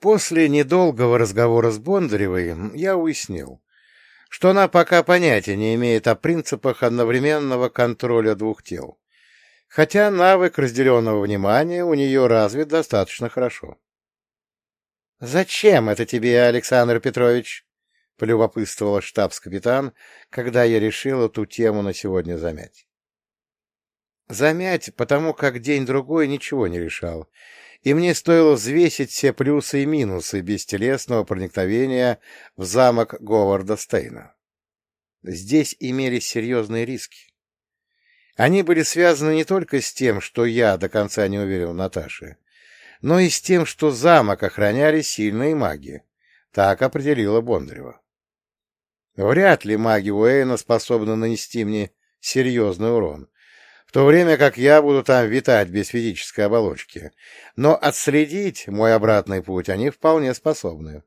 После недолгого разговора с Бондаревой я уяснил, что она пока понятия не имеет о принципах одновременного контроля двух тел, хотя навык разделенного внимания у нее развит достаточно хорошо. — Зачем это тебе, Александр Петрович? — полюбопытствовал штабс-капитан, когда я решил эту тему на сегодня замять. Замять, потому как день-другой ничего не решал, и мне стоило взвесить все плюсы и минусы бестелесного проникновения в замок Говарда Стейна. Здесь имелись серьезные риски. Они были связаны не только с тем, что я до конца не уверен в Наташе, но и с тем, что замок охраняли сильные маги. Так определила Бондарева. Вряд ли маги Уэйна способны нанести мне серьезный урон, в то время как я буду там витать без физической оболочки. Но отследить мой обратный путь они вполне способны.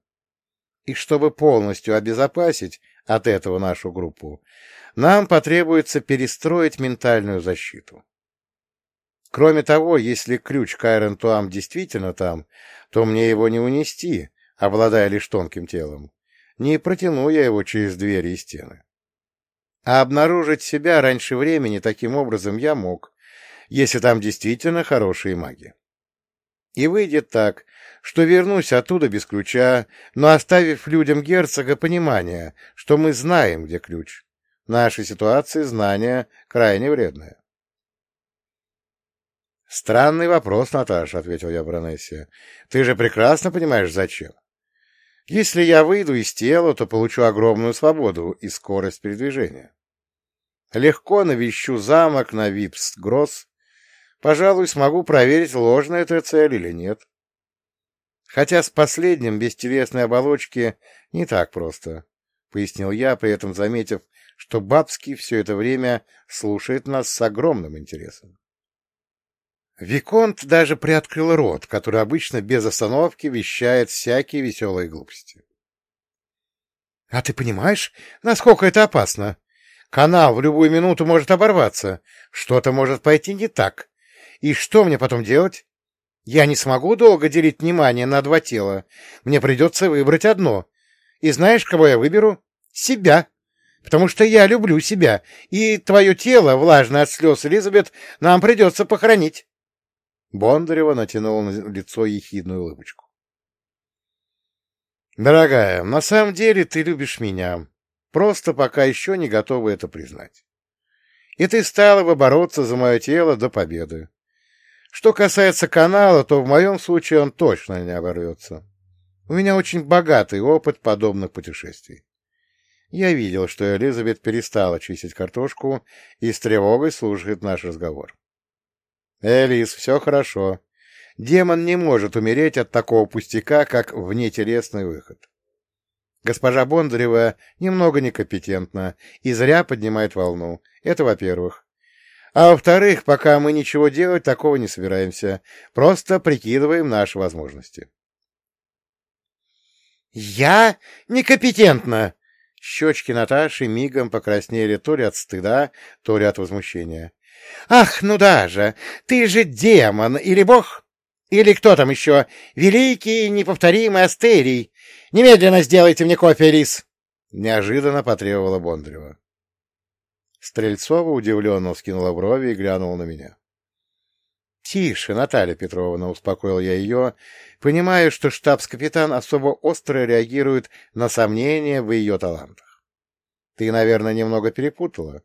И чтобы полностью обезопасить от этого нашу группу, нам потребуется перестроить ментальную защиту. Кроме того, если ключ к Айрентуам действительно там, то мне его не унести, обладая лишь тонким телом. Не протяну я его через двери и стены. А обнаружить себя раньше времени таким образом я мог, если там действительно хорошие маги. И выйдет так, что вернусь оттуда без ключа, но оставив людям герцога понимание, что мы знаем, где ключ. В нашей ситуации знание крайне вредное. «Странный вопрос, Наташа», — ответил я баронессе. «Ты же прекрасно понимаешь, зачем. Если я выйду из тела, то получу огромную свободу и скорость передвижения. Легко навещу замок на Випс-Гросс. Пожалуй, смогу проверить, ложная эта цель или нет. Хотя с последним без телесной оболочки не так просто, — пояснил я, при этом заметив, что Бабский все это время слушает нас с огромным интересом. Виконт даже приоткрыл рот, который обычно без остановки вещает всякие веселые глупости. — А ты понимаешь, насколько это опасно? Канал в любую минуту может оборваться, что-то может пойти не так. И что мне потом делать? Я не смогу долго делить внимание на два тела. Мне придется выбрать одно. И знаешь, кого я выберу? Себя. Потому что я люблю себя, и твое тело, влажное от слез, Элизабет, нам придется похоронить. Бондарева натянула на лицо ехидную улыбочку. «Дорогая, на самом деле ты любишь меня, просто пока еще не готова это признать. И ты стала бы бороться за мое тело до победы. Что касается канала, то в моем случае он точно не оборвется. У меня очень богатый опыт подобных путешествий. Я видел, что Элизабет перестала чистить картошку и с тревогой слушает наш разговор. Элис, все хорошо. Демон не может умереть от такого пустяка, как внетелесный выход. Госпожа Бондарева немного некомпетентна и зря поднимает волну. Это во-первых. А во-вторых, пока мы ничего делать такого не собираемся. Просто прикидываем наши возможности. «Я некомпетентна!» Щечки Наташи мигом покраснели то ли от стыда, то ли от возмущения. Ах, ну да же, ты же демон или бог? Или кто там еще? Великий неповторимый Астерий. Немедленно сделайте мне кофе, Рис. Неожиданно потребовала Бондарева. Стрельцова удивленно вскинула брови и глянула на меня. — Тише, Наталья Петровна, — успокоил я ее, понимая, что штабс-капитан особо остро реагирует на сомнения в ее талантах. — Ты, наверное, немного перепутала.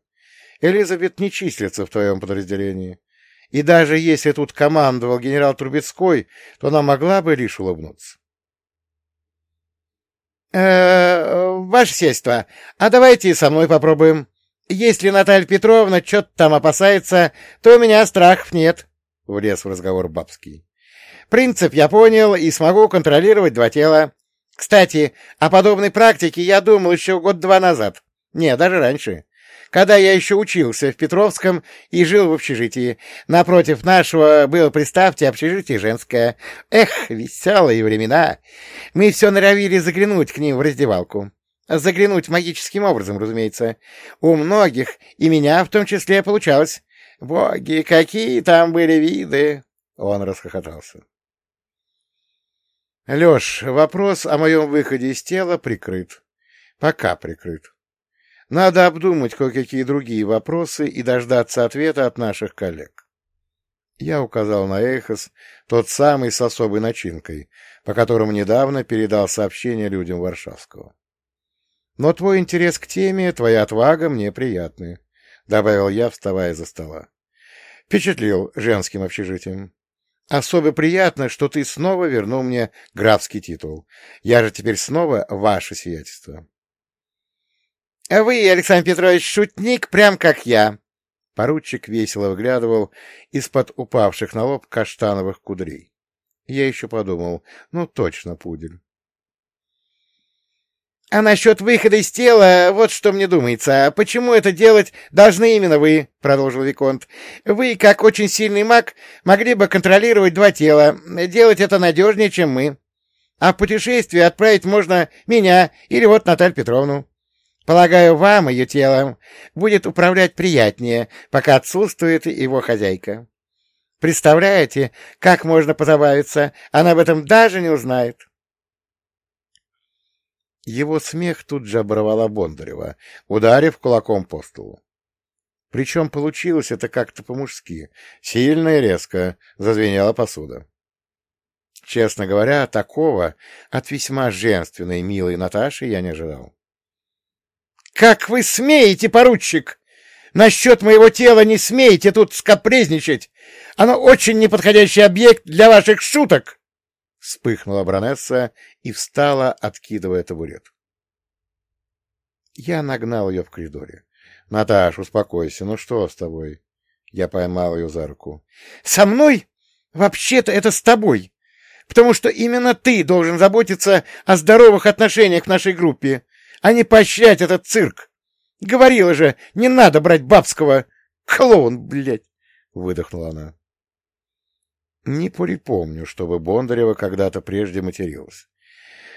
Элизабет не числится в твоем подразделении. И даже если тут командовал генерал Трубецкой, то она могла бы лишь улыбнуться. «Э, ваше сельство, а давайте со мной попробуем. Если Наталья Петровна что-то там опасается, то у меня страхов нет», — влез в разговор Бабский. «Принцип я понял и смогу контролировать два тела. Кстати, о подобной практике я думал еще год-два назад. Не, даже раньше когда я еще учился в Петровском и жил в общежитии. Напротив нашего было, представьте, общежитие женское. Эх, веселые времена. Мы все норовили заглянуть к ним в раздевалку. Заглянуть магическим образом, разумеется. У многих, и меня в том числе, получалось. Боги, какие там были виды! Он расхохотался. Леш, вопрос о моем выходе из тела прикрыт. Пока прикрыт. Надо обдумать кое-какие другие вопросы и дождаться ответа от наших коллег. Я указал на Эхос, тот самый с особой начинкой, по которому недавно передал сообщение людям Варшавского. Но твой интерес к теме, твоя отвага мне приятны, — добавил я, вставая за стола. Впечатлил женским общежитием. Особо приятно, что ты снова вернул мне графский титул. Я же теперь снова ваше сиятельство. — А вы, Александр Петрович, шутник, прям как я. Поручик весело выглядывал из-под упавших на лоб каштановых кудрей. Я еще подумал, ну точно пудель. — А насчет выхода из тела, вот что мне думается. Почему это делать должны именно вы? — продолжил Виконт. — Вы, как очень сильный маг, могли бы контролировать два тела. Делать это надежнее, чем мы. А в путешествие отправить можно меня или вот Наталью Петровну. Полагаю, вам ее телом будет управлять приятнее, пока отсутствует его хозяйка. Представляете, как можно позабавиться? Она об этом даже не узнает. Его смех тут же оборвала Бондарева, ударив кулаком по столу. Причем получилось это как-то по-мужски. Сильно и резко зазвенела посуда. Честно говоря, такого от весьма женственной, милой Наташи я не ожидал. — Как вы смеете, поручик! Насчет моего тела не смеете тут скопрезничать! Оно очень неподходящий объект для ваших шуток! Вспыхнула Бронесса и встала, откидывая табурет. Я нагнал ее в коридоре. — Наташ, успокойся, ну что с тобой? Я поймал ее за руку. — Со мной? Вообще-то это с тобой. Потому что именно ты должен заботиться о здоровых отношениях в нашей группе, не поощрять этот цирк. Говорила же, не надо брать бабского. Клоун, блядь! — выдохнула она. Не припомню, чтобы Бондарева когда-то прежде материлась.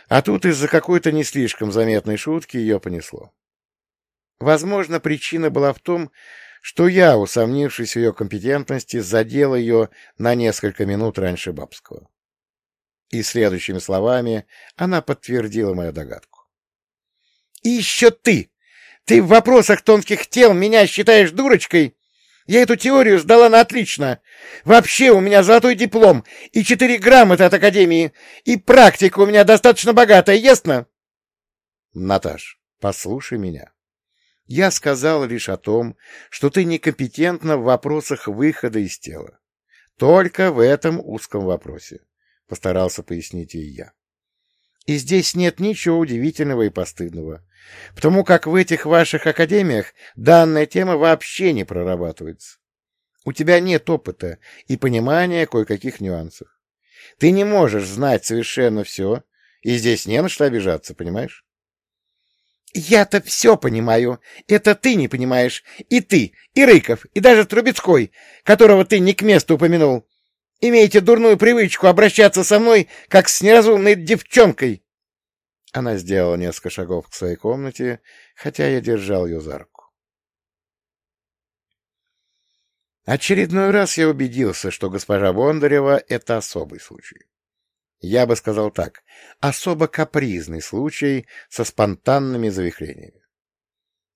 А тут из-за какой-то не слишком заметной шутки ее понесло. Возможно, причина была в том, что я, усомнившись в ее компетентности, задел ее на несколько минут раньше Бабского. И следующими словами она подтвердила мою догадку. — И еще ты! Ты в вопросах тонких тел меня считаешь дурочкой? Я эту теорию сдала на отлично. Вообще у меня золотой диплом и четыре грамоты от Академии, и практика у меня достаточно богатая, ясно? Наташ, послушай меня. Я сказал лишь о том, что ты некомпетентна в вопросах выхода из тела. Только в этом узком вопросе, — постарался пояснить и я. И здесь нет ничего удивительного и постыдного потому как в этих ваших академиях данная тема вообще не прорабатывается. У тебя нет опыта и понимания кое-каких нюансов. Ты не можешь знать совершенно все, и здесь не на что обижаться, понимаешь? Я-то все понимаю. Это ты не понимаешь. И ты, и Рыков, и даже Трубецкой, которого ты не к месту упомянул. Имеете дурную привычку обращаться со мной, как с неразумной девчонкой. Она сделала несколько шагов к своей комнате, хотя я держал ее за руку. Очередной раз я убедился, что госпожа Бондарева — это особый случай. Я бы сказал так, особо капризный случай со спонтанными завихрениями.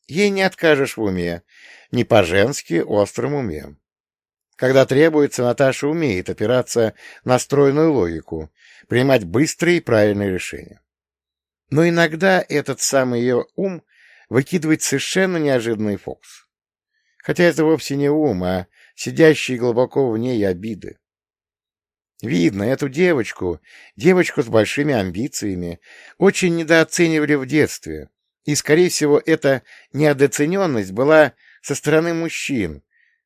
Ей не откажешь в уме, не по-женски острым уме. Когда требуется, Наташа умеет опираться на стройную логику, принимать быстрые и правильные решения. Но иногда этот самый ее ум выкидывает совершенно неожиданный фокус. Хотя это вовсе не ум, а сидящие глубоко в ней обиды. Видно, эту девочку, девочку с большими амбициями, очень недооценивали в детстве, и, скорее всего, эта неодоцененность была со стороны мужчин,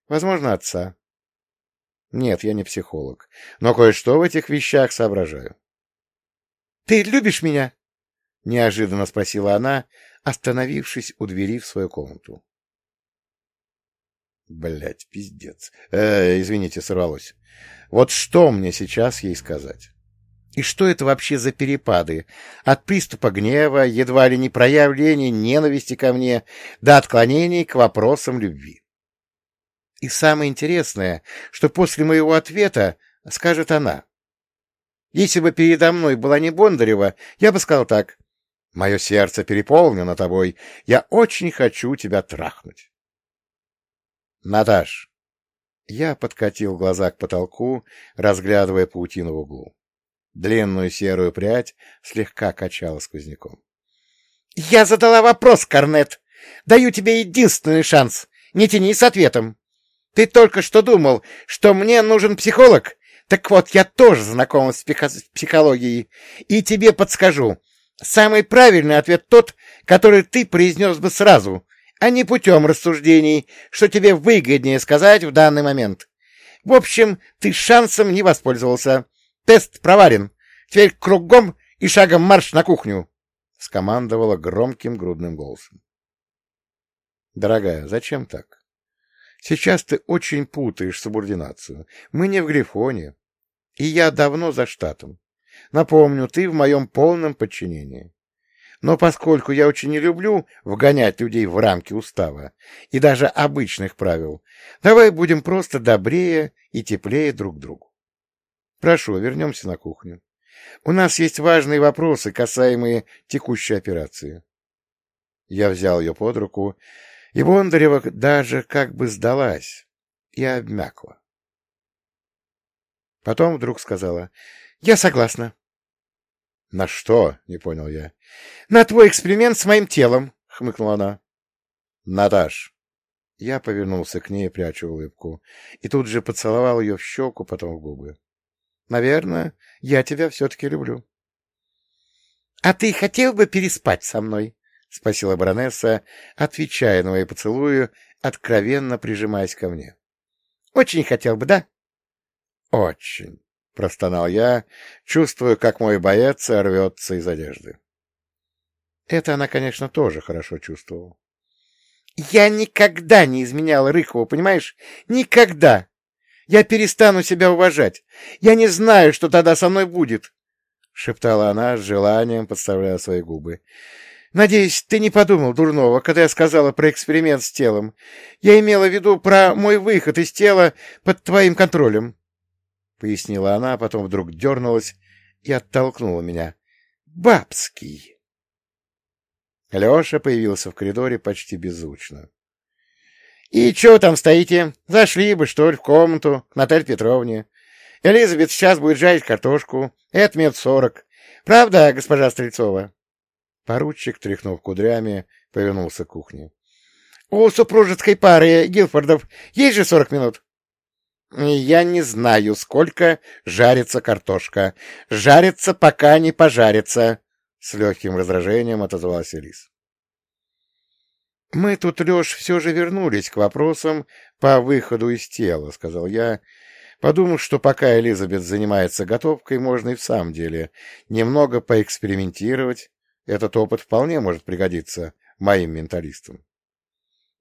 возможно, отца. Нет, я не психолог, но кое-что в этих вещах соображаю. — Ты любишь меня? — неожиданно спросила она, остановившись у двери в свою комнату. Блять, пиздец. Э, извините, сорвалось. Вот что мне сейчас ей сказать? И что это вообще за перепады? От приступа гнева, едва ли не проявления ненависти ко мне, до отклонений к вопросам любви. И самое интересное, что после моего ответа скажет она. Если бы передо мной была не Бондарева, я бы сказал так. Мое сердце переполнено тобой. Я очень хочу тебя трахнуть. Наташ. Я подкатил глаза к потолку, разглядывая паутину в углу. Длинную серую прядь слегка качала сквозняком. — Я задала вопрос, Корнет. Даю тебе единственный шанс. Не тяни с ответом. Ты только что думал, что мне нужен психолог? Так вот, я тоже знаком с, психо с психологией, и тебе подскажу. Самый правильный ответ тот, который ты произнес бы сразу, а не путем рассуждений, что тебе выгоднее сказать в данный момент. В общем, ты шансом не воспользовался. Тест провален. Теперь кругом и шагом марш на кухню, — скомандовала громким грудным голосом. Дорогая, зачем так? Сейчас ты очень путаешь субординацию. Мы не в Грифоне. И я давно за штатом. Напомню, ты в моем полном подчинении. Но поскольку я очень не люблю вгонять людей в рамки устава и даже обычных правил, давай будем просто добрее и теплее друг к другу. Прошу, вернемся на кухню. У нас есть важные вопросы, касаемые текущей операции. Я взял ее под руку, и Бондарева даже как бы сдалась и обмякла. Потом вдруг сказала, — Я согласна. — На что? — не понял я. — На твой эксперимент с моим телом, — хмыкнула она. — Наташ. Я повернулся к ней, прячу улыбку, и тут же поцеловал ее в щеку, потом в губы. — Наверное, я тебя все-таки люблю. — А ты хотел бы переспать со мной? — спросила баронесса, отвечая на мои поцелуи, откровенно прижимаясь ко мне. — Очень хотел бы, да? — Очень простонал я, чувствуя, как мой боец рвется из одежды. Это она, конечно, тоже хорошо чувствовала. «Я никогда не изменял Рыхову, понимаешь? Никогда! Я перестану себя уважать. Я не знаю, что тогда со мной будет!» — шептала она с желанием, подставляя свои губы. «Надеюсь, ты не подумал дурного, когда я сказала про эксперимент с телом. Я имела в виду про мой выход из тела под твоим контролем. — пояснила она, а потом вдруг дернулась и оттолкнула меня. «Бабский!» Леша появился в коридоре почти беззвучно. — И чего там стоите? Зашли бы, что ли, в комнату к Наталье Петровне. Элизабет сейчас будет жарить картошку. Это минут сорок. Правда, госпожа Стрельцова? Поручик, тряхнув кудрями, повернулся к кухне. — У супружеской пары Гилфордов есть же сорок минут? Я не знаю, сколько жарится картошка. Жарится, пока не пожарится, — с легким раздражением отозвалась Элис. Мы тут, Леш, все же вернулись к вопросам по выходу из тела, — сказал я, подумав, что пока Элизабет занимается готовкой, можно и в самом деле немного поэкспериментировать. Этот опыт вполне может пригодиться моим менталистам.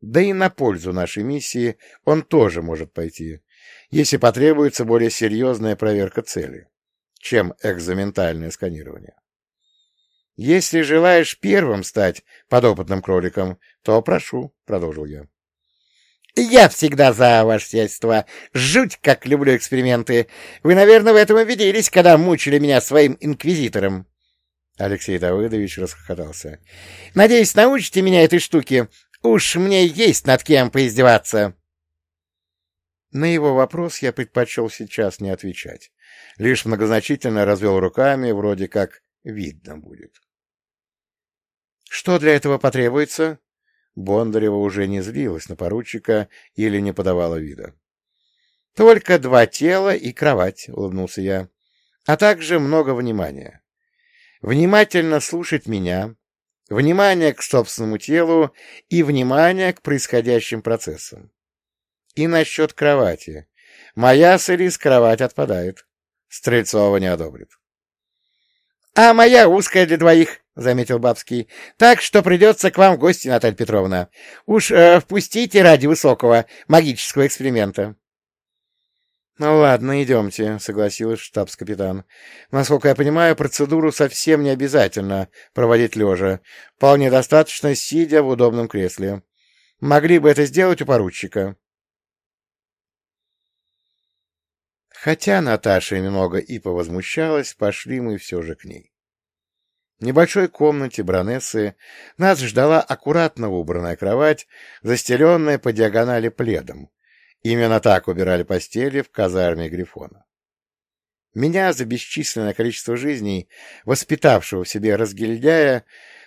Да и на пользу нашей миссии он тоже может пойти если потребуется более серьезная проверка цели, чем экзаментальное сканирование. Если желаешь первым стать подопытным кроликом, то прошу, — продолжил я. Я всегда за ваше сельство. Жуть, как люблю эксперименты. Вы, наверное, в этом убедились, когда мучили меня своим инквизитором. Алексей Давыдович расхохотался. Надеюсь, научите меня этой штуке. Уж мне есть над кем поиздеваться. На его вопрос я предпочел сейчас не отвечать. Лишь многозначительно развел руками, вроде как видно будет. «Что для этого потребуется?» Бондарева уже не злилась на поручика или не подавала вида. «Только два тела и кровать», — улыбнулся я, — «а также много внимания. Внимательно слушать меня, внимание к собственному телу и внимание к происходящим процессам. И насчет кровати. Моя с Элис кровать отпадает. Стрельцова не одобрит. — А моя узкая для двоих, — заметил Бабский. — Так что придется к вам в гости, Наталья Петровна. Уж э, впустите ради высокого магического эксперимента. — Ну ладно, идемте, — согласилась штабс-капитан. — Насколько я понимаю, процедуру совсем не обязательно проводить лежа. Вполне достаточно, сидя в удобном кресле. Могли бы это сделать у поручика. Хотя Наташа немного и повозмущалась, пошли мы все же к ней. В небольшой комнате бронессы нас ждала аккуратно убранная кровать, застеленная по диагонали пледом. Именно так убирали постели в казарме Грифона. Меня за бесчисленное количество жизней, воспитавшего в себе разгильдяя,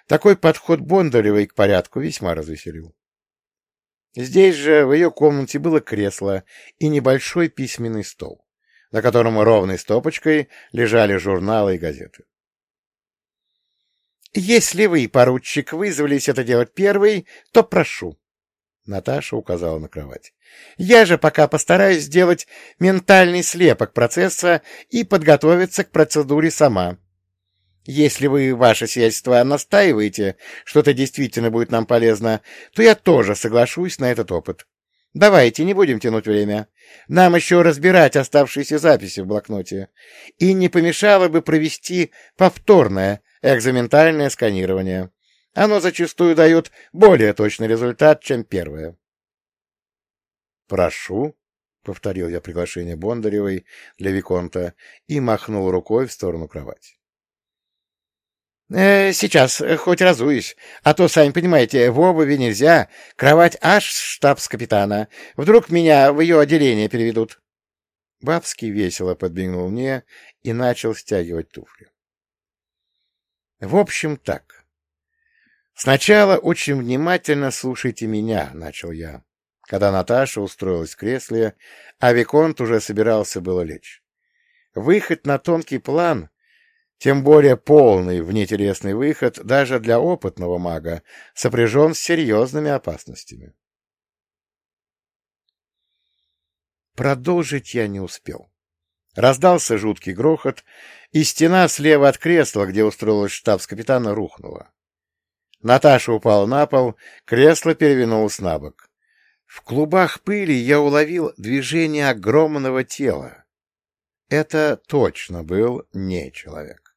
такой подход Бондаревой к порядку весьма развеселил. Здесь же, в ее комнате, было кресло и небольшой письменный стол, на котором ровной стопочкой лежали журналы и газеты. «Если вы, поручик, вызвались это делать первый, то прошу». Наташа указала на кровать. «Я же пока постараюсь сделать ментальный слепок процесса и подготовиться к процедуре сама. Если вы, ваше сиятельство, настаиваете, что это действительно будет нам полезно, то я тоже соглашусь на этот опыт. Давайте, не будем тянуть время. Нам еще разбирать оставшиеся записи в блокноте. И не помешало бы провести повторное экзаментальное сканирование. Оно зачастую дает более точный результат, чем первое. «Прошу», — повторил я приглашение Бондаревой для Виконта и махнул рукой в сторону кровати. «Э, «Сейчас, хоть разуюсь, а то, сами понимаете, в обуви нельзя, кровать аж штабс-капитана. Вдруг меня в ее отделение переведут». Бабский весело подбегнул мне и начал стягивать туфли. В общем, так. Сначала очень внимательно слушайте меня, — начал я, когда Наташа устроилась в кресле, а Виконт уже собирался было лечь. Выход на тонкий план, тем более полный внетересный выход, даже для опытного мага, сопряжен с серьезными опасностями. Продолжить я не успел. Раздался жуткий грохот, и стена слева от кресла, где устроилась штабс-капитана, рухнула. Наташа упала на пол, кресло перевернулось на бок. В клубах пыли я уловил движение огромного тела. Это точно был не человек.